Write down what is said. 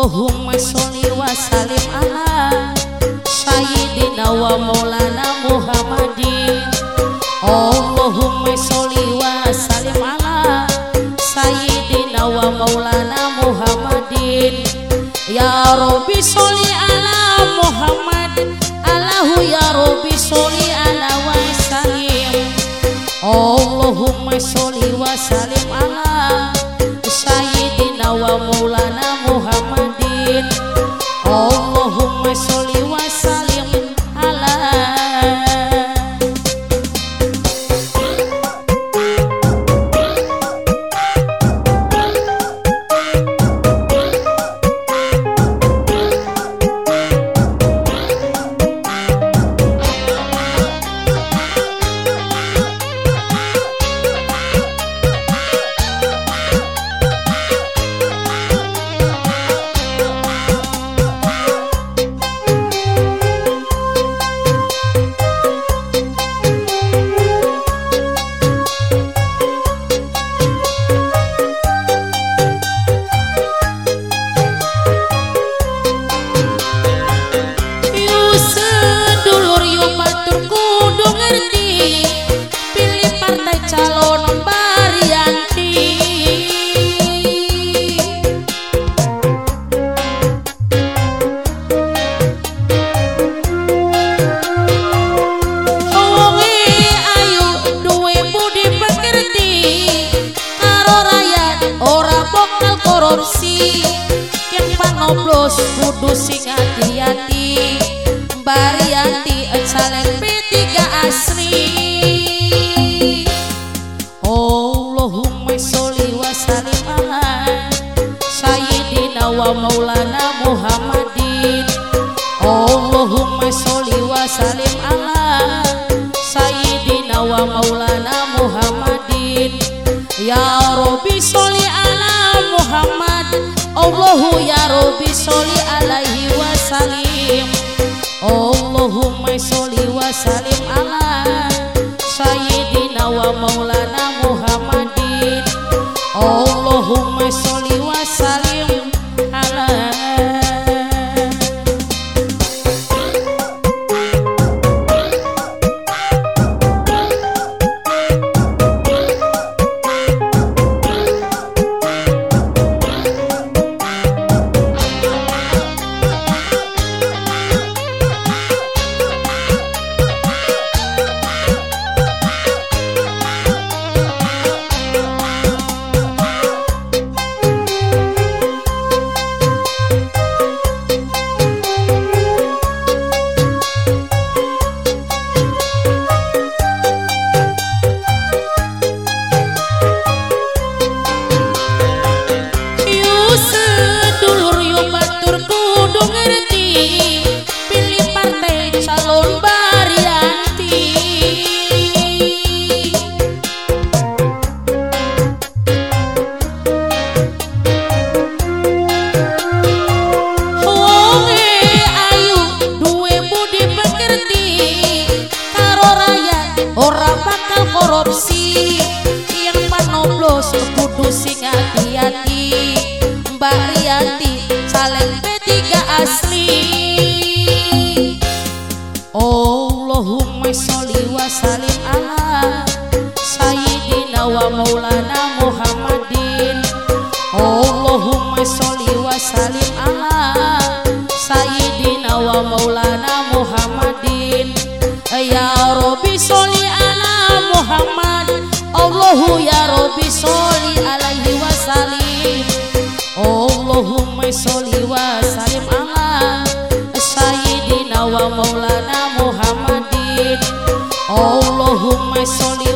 Allahumma sholli wa sallim ala Sayyidina wa maulana Muhammadin. Allahumma sholli wa sallim ala Sayyidina wa maulana Muhammadin. Ya Rabbi sholli kudu sing hati-hati. Barianti calon P3 asli Allahumma sholli wa sallim ala Sayyidina wa maulana Muhammadin. Allahumma sholli wa sallim ala Sayyidina wa maulana Muhammadin. Ya Rabbi sholli Allahu ya Rabbi sholli alaihi wa sallim. Allahumma sholli wa Yang panoblos kudu sing hati-hati. Mbak Rianti caleg P3 asli. Allahumma sholli wa sallim ala Sayyidina wa maulana Muhammadin. Allahumma sholli wa sallim ala sholli wa sallim ala Sayyidina wa maulana Muhammadin. Allahumma sholli